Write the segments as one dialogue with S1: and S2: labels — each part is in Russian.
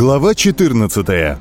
S1: Глава 14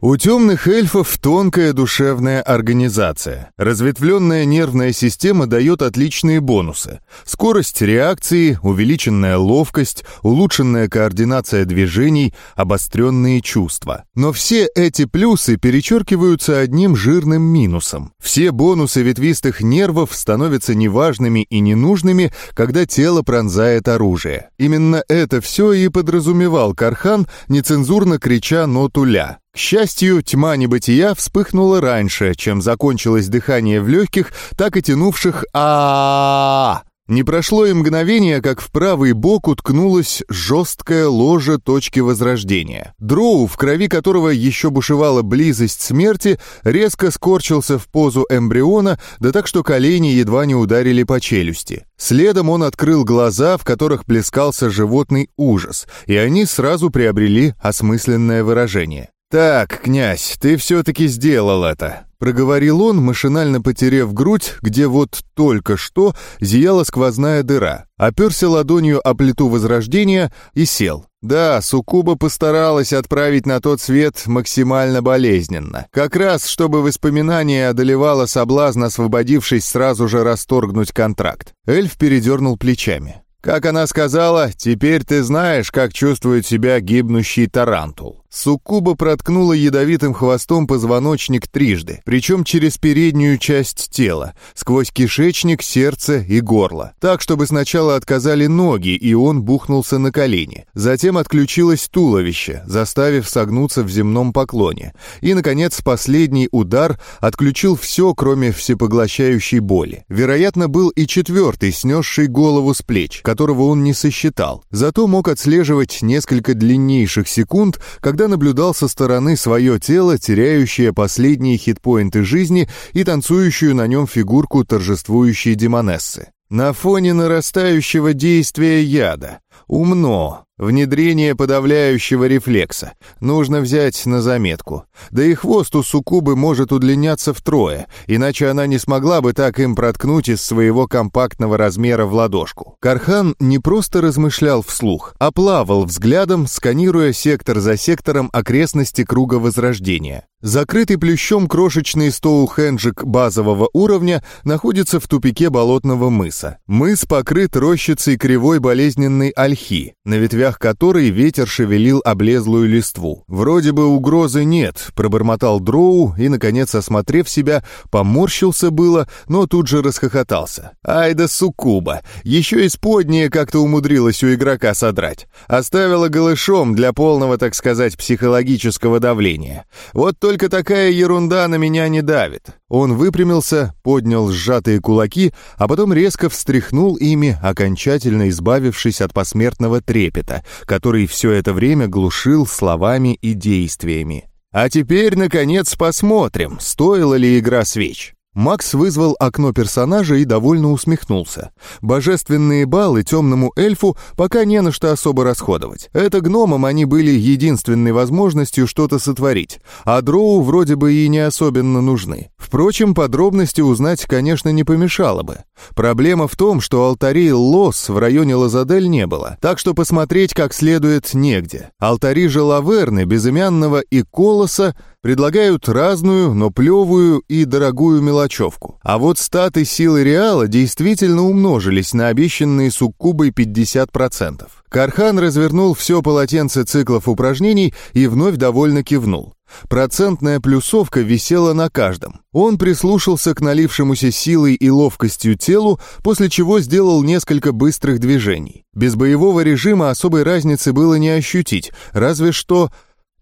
S1: У темных эльфов тонкая душевная организация. Разветвленная нервная система дает отличные бонусы. Скорость реакции, увеличенная ловкость, улучшенная координация движений, обостренные чувства. Но все эти плюсы перечеркиваются одним жирным минусом. Все бонусы ветвистых нервов становятся неважными и ненужными, когда тело пронзает оружие. Именно это все и подразумевал Кархан, нецензурно крича ноту «ля». К счастью, тьма небытия вспыхнула раньше, чем закончилось дыхание в легких, так и тянувших а, Не прошло и мгновение, как в правый бок уткнулась жесткая ложа точки возрождения. Дроу, в крови которого еще бушевала близость смерти, резко скорчился в позу эмбриона, да так что колени едва не ударили по челюсти. Следом он открыл глаза, в которых плескался животный ужас, и они сразу приобрели осмысленное выражение. «Так, князь, ты все-таки сделал это», — проговорил он, машинально потерев грудь, где вот только что зияла сквозная дыра. Оперся ладонью о плиту возрождения и сел. Да, Суккуба постаралась отправить на тот свет максимально болезненно. Как раз, чтобы воспоминание одолевало соблазн, освободившись сразу же расторгнуть контракт. Эльф передернул плечами. Как она сказала, теперь ты знаешь, как чувствует себя гибнущий тарантул. Суккуба проткнула ядовитым хвостом позвоночник трижды, причем через переднюю часть тела, сквозь кишечник, сердце и горло. Так, чтобы сначала отказали ноги, и он бухнулся на колени. Затем отключилось туловище, заставив согнуться в земном поклоне. И, наконец, последний удар отключил все, кроме всепоглощающей боли. Вероятно, был и четвертый, снесший голову с плеч, которого он не сосчитал. Зато мог отслеживать несколько длиннейших секунд, когда когда наблюдал со стороны свое тело, теряющее последние хитпоинты жизни и танцующую на нем фигурку торжествующей демонессы. На фоне нарастающего действия яда. Умно. Внедрение подавляющего рефлекса. Нужно взять на заметку. Да и хвост у суккубы может удлиняться втрое, иначе она не смогла бы так им проткнуть из своего компактного размера в ладошку. Кархан не просто размышлял вслух, а плавал взглядом, сканируя сектор за сектором окрестности круга Возрождения. Закрытый плющом крошечный Стоухенджик базового уровня находится в тупике болотного мыса. Мыс покрыт рощицей кривой болезненной ольхи, на ветвях которой ветер шевелил облезлую листву. «Вроде бы угрозы нет», — пробормотал Дроу и, наконец, осмотрев себя, поморщился было, но тут же расхохотался. «Ай да суккуба! Еще и споднее как-то умудрилась у игрока содрать. Оставила голышом для полного, так сказать, психологического давления. Вот только такая ерунда на меня не давит. Он выпрямился, поднял сжатые кулаки, а потом резко встряхнул ими, окончательно избавившись от посмертного трепета, который все это время глушил словами и действиями. А теперь, наконец, посмотрим, стоила ли игра свеч. Макс вызвал окно персонажа и довольно усмехнулся. Божественные баллы темному эльфу пока не на что особо расходовать. Это гномам они были единственной возможностью что-то сотворить, а дроу вроде бы и не особенно нужны. Впрочем, подробности узнать, конечно, не помешало бы. Проблема в том, что алтарей Лос в районе Лазадель не было, так что посмотреть как следует негде. Алтари же Лаверны, Безымянного и Колоса предлагают разную, но плевую и дорогую мелочевку. А вот статы силы Реала действительно умножились на обещанные суккубой 50%. Кархан развернул все полотенце циклов упражнений и вновь довольно кивнул. Процентная плюсовка висела на каждом. Он прислушался к налившемуся силой и ловкостью телу, после чего сделал несколько быстрых движений. Без боевого режима особой разницы было не ощутить, разве что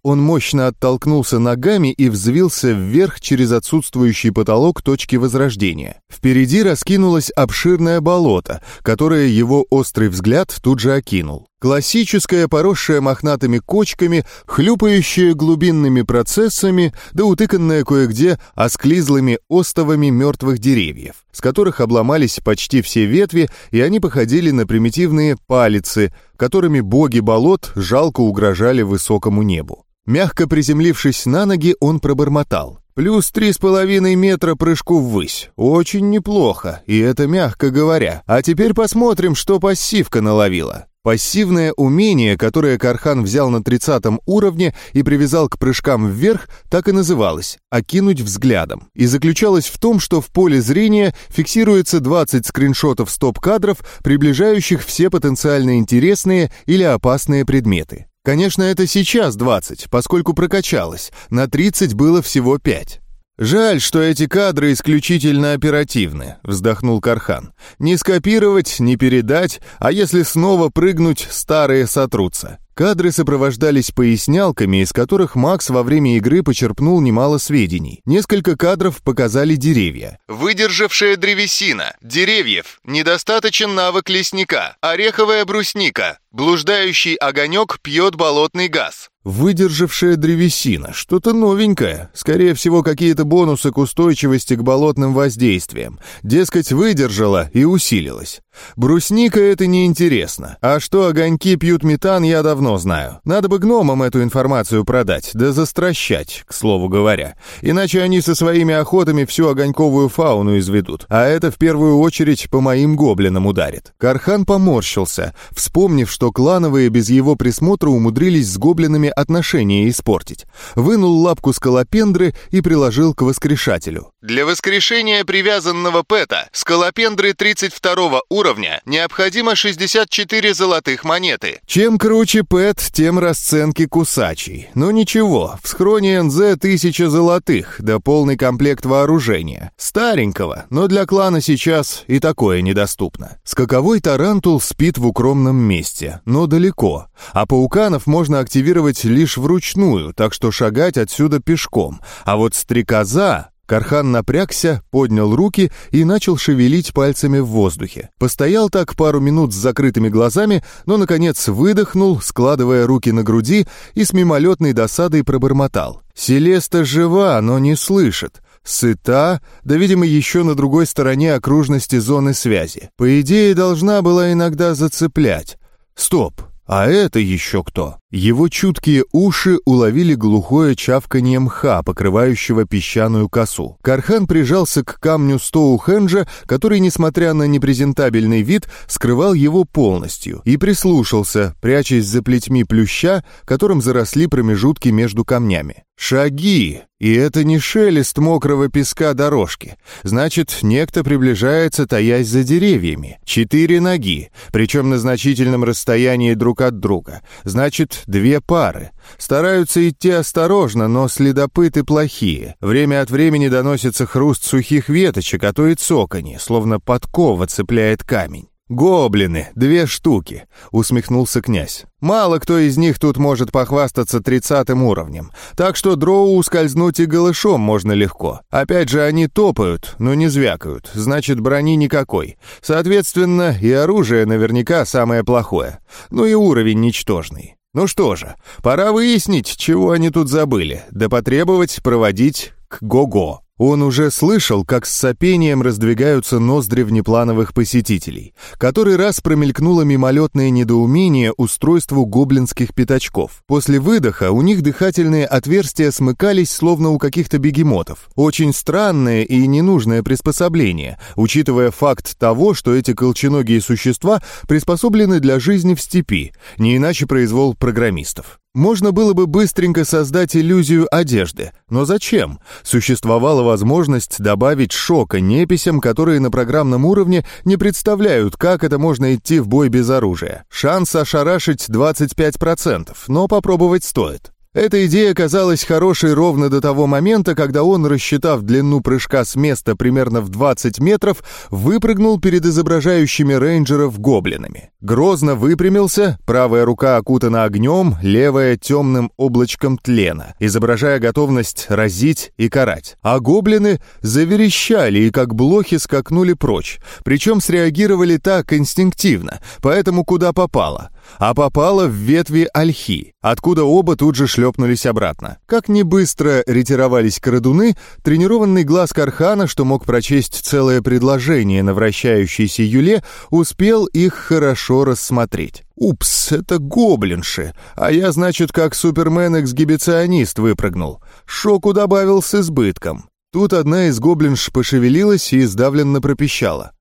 S1: он мощно оттолкнулся ногами и взвился вверх через отсутствующий потолок точки возрождения. Впереди раскинулось обширное болото, которое его острый взгляд тут же окинул. Классическая, поросшая мохнатыми кочками, хлюпающая глубинными процессами, да утыканная кое-где осклизлыми остовами мертвых деревьев, с которых обломались почти все ветви, и они походили на примитивные палицы, которыми боги болот жалко угрожали высокому небу. Мягко приземлившись на ноги, он пробормотал. Плюс три с половиной метра прыжку ввысь. Очень неплохо, и это мягко говоря. А теперь посмотрим, что пассивка наловила. Пассивное умение, которое Кархан взял на 30 уровне и привязал к прыжкам вверх, так и называлось «окинуть взглядом» и заключалось в том, что в поле зрения фиксируется 20 скриншотов стоп-кадров, приближающих все потенциально интересные или опасные предметы. Конечно, это сейчас 20, поскольку прокачалось, на 30 было всего 5. «Жаль, что эти кадры исключительно оперативны», — вздохнул Кархан. «Не скопировать, не передать, а если снова прыгнуть, старые сотрутся». Кадры сопровождались пояснялками, из которых Макс во время игры почерпнул немало сведений. Несколько кадров показали деревья. «Выдержавшая древесина. Деревьев. Недостаточен навык лесника. Ореховая брусника. Блуждающий огонек пьет болотный газ. Выдержавшая древесина. Что-то новенькое. Скорее всего, какие-то бонусы к устойчивости к болотным воздействиям. Дескать, выдержала и усилилась. Брусника — это неинтересно. А что огоньки пьют метан, я давно знаю. Надо бы гномам эту информацию продать, да застращать, к слову говоря. Иначе они со своими охотами всю огоньковую фауну изведут. А это в первую очередь по моим гоблинам ударит. Кархан поморщился, вспомнив, что клановые без его присмотра умудрились с гоблинами отношения испортить. Вынул лапку скалопендры и приложил к воскрешателю. Для воскрешения привязанного пэта скалопендры 32 уровня необходимо 64 золотых монеты. Чем круче пэт, тем расценки кусачей. Но ничего, в схроне НЗ 1000 золотых, да полный комплект вооружения. Старенького, но для клана сейчас и такое недоступно. Скаковой тарантул спит в укромном месте, но далеко. А пауканов можно активировать лишь вручную, так что шагать отсюда пешком. А вот стрекоза Кархан напрягся, поднял руки и начал шевелить пальцами в воздухе. Постоял так пару минут с закрытыми глазами, но, наконец, выдохнул, складывая руки на груди и с мимолетной досадой пробормотал. «Селеста жива, но не слышит. Сыта, да, видимо, еще на другой стороне окружности зоны связи. По идее, должна была иногда зацеплять. Стоп, а это еще кто? Его чуткие уши уловили глухое чавканье мха, покрывающего песчаную косу. Кархан прижался к камню Стоухенджа, который, несмотря на непрезентабельный вид, скрывал его полностью, и прислушался, прячась за плетьми плюща, которым заросли промежутки между камнями. Шаги! И это не шелест мокрого песка дорожки. Значит, некто приближается, таясь за деревьями. Четыре ноги, причем на значительном расстоянии друг от друга. Значит, две пары. Стараются идти осторожно, но следопыты плохие. Время от времени доносится хруст сухих веточек, а то и цоканье, словно подкова цепляет камень. «Гоблины, две штуки», — усмехнулся князь. «Мало кто из них тут может похвастаться тридцатым уровнем, так что дроу ускользнуть и голышом можно легко. Опять же, они топают, но не звякают, значит, брони никакой. Соответственно, и оружие наверняка самое плохое. Ну и уровень ничтожный. Ну что же, пора выяснить, чего они тут забыли, да потребовать проводить к Го-Го. Он уже слышал, как с сопением раздвигаются ноздри внеплановых посетителей. Который раз промелькнуло мимолетное недоумение устройству гоблинских пятачков. После выдоха у них дыхательные отверстия смыкались, словно у каких-то бегемотов. Очень странное и ненужное приспособление, учитывая факт того, что эти колченогие существа приспособлены для жизни в степи, не иначе произвол программистов. Можно было бы быстренько создать иллюзию одежды, но зачем? Существовала возможность добавить шока неписям, которые на программном уровне не представляют, как это можно идти в бой без оружия. Шанс ошарашить 25%, но попробовать стоит. Эта идея казалась хорошей ровно до того момента, когда он, рассчитав длину прыжка с места примерно в 20 метров, выпрыгнул перед изображающими рейнджеров гоблинами. Грозно выпрямился, правая рука окутана огнем, левая темным облачком тлена, изображая готовность разить и карать. А гоблины заверещали и как блохи скакнули прочь, причем среагировали так инстинктивно, поэтому куда попало — а попала в ветви ольхи, откуда оба тут же шлепнулись обратно. Как не быстро ретировались крадуны, тренированный глаз Кархана, что мог прочесть целое предложение на вращающейся юле, успел их хорошо рассмотреть. «Упс, это гоблинши, а я, значит, как супермен-эксгибиционист выпрыгнул. Шоку добавил с избытком». Тут одна из гоблинш пошевелилась и сдавленно пропищала.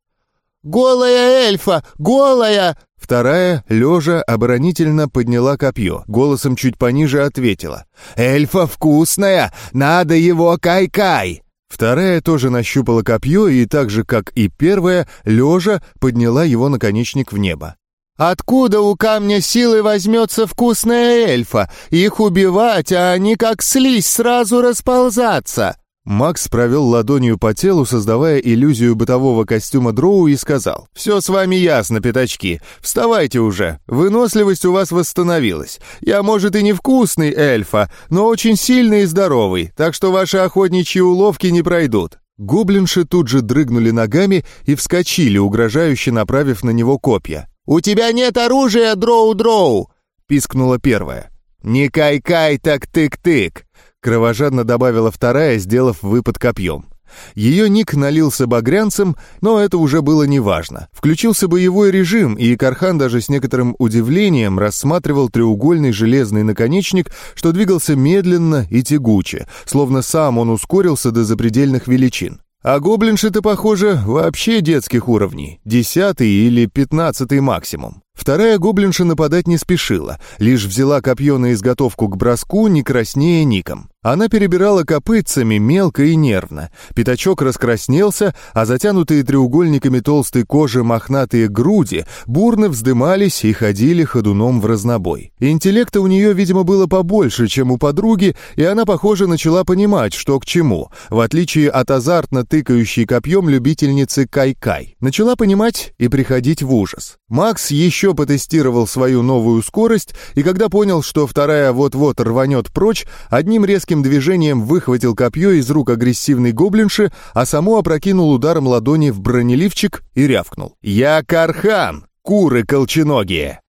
S2: «Голая эльфа! Голая!»
S1: Вторая, лежа, оборонительно подняла копье, голосом чуть пониже ответила. «Эльфа вкусная! Надо его кай-кай!» Вторая тоже нащупала копье и так же, как и первая, лежа, подняла его наконечник в небо.
S2: «Откуда у камня силы возьмется вкусная эльфа? Их убивать, а они как слизь сразу расползаться!»
S1: Макс провел ладонью по телу, создавая иллюзию бытового костюма дроу и сказал, «Все с вами ясно, пятачки. Вставайте уже. Выносливость у вас восстановилась. Я, может, и не вкусный эльфа, но очень сильный и здоровый, так что ваши охотничьи уловки не пройдут». Гоблинши тут же дрыгнули ногами и вскочили, угрожающе направив на него копья.
S2: «У тебя нет оружия, дроу-дроу!» — пискнула первая.
S1: «Не кай-кай, так тык-тык!» Кровожадно добавила вторая, сделав выпад копьем. Ее ник налился багрянцем, но это уже было неважно. Включился боевой режим, и Кархан даже с некоторым удивлением рассматривал треугольный железный наконечник, что двигался медленно и тягуче, словно сам он ускорился до запредельных величин. А гоблинши-то, похоже, вообще детских уровней, десятый или пятнадцатый максимум. Вторая гоблинша нападать не спешила, лишь взяла копье на изготовку к броску, не краснея ником. Она перебирала копытцами мелко и нервно. Пятачок раскраснелся, а затянутые треугольниками толстой кожи мохнатые груди бурно вздымались и ходили ходуном в разнобой. Интеллекта у нее, видимо, было побольше, чем у подруги, и она, похоже, начала понимать, что к чему, в отличие от азартно тыкающей копьем любительницы Кай-Кай. Начала понимать и приходить в ужас. Макс еще потестировал свою новую скорость, и когда понял, что вторая вот-вот рванет прочь, одним резким движением выхватил копье из рук агрессивной гоблинши, а само опрокинул ударом ладони в бронеливчик и рявкнул. «Я Кархан! Куры колченогие!»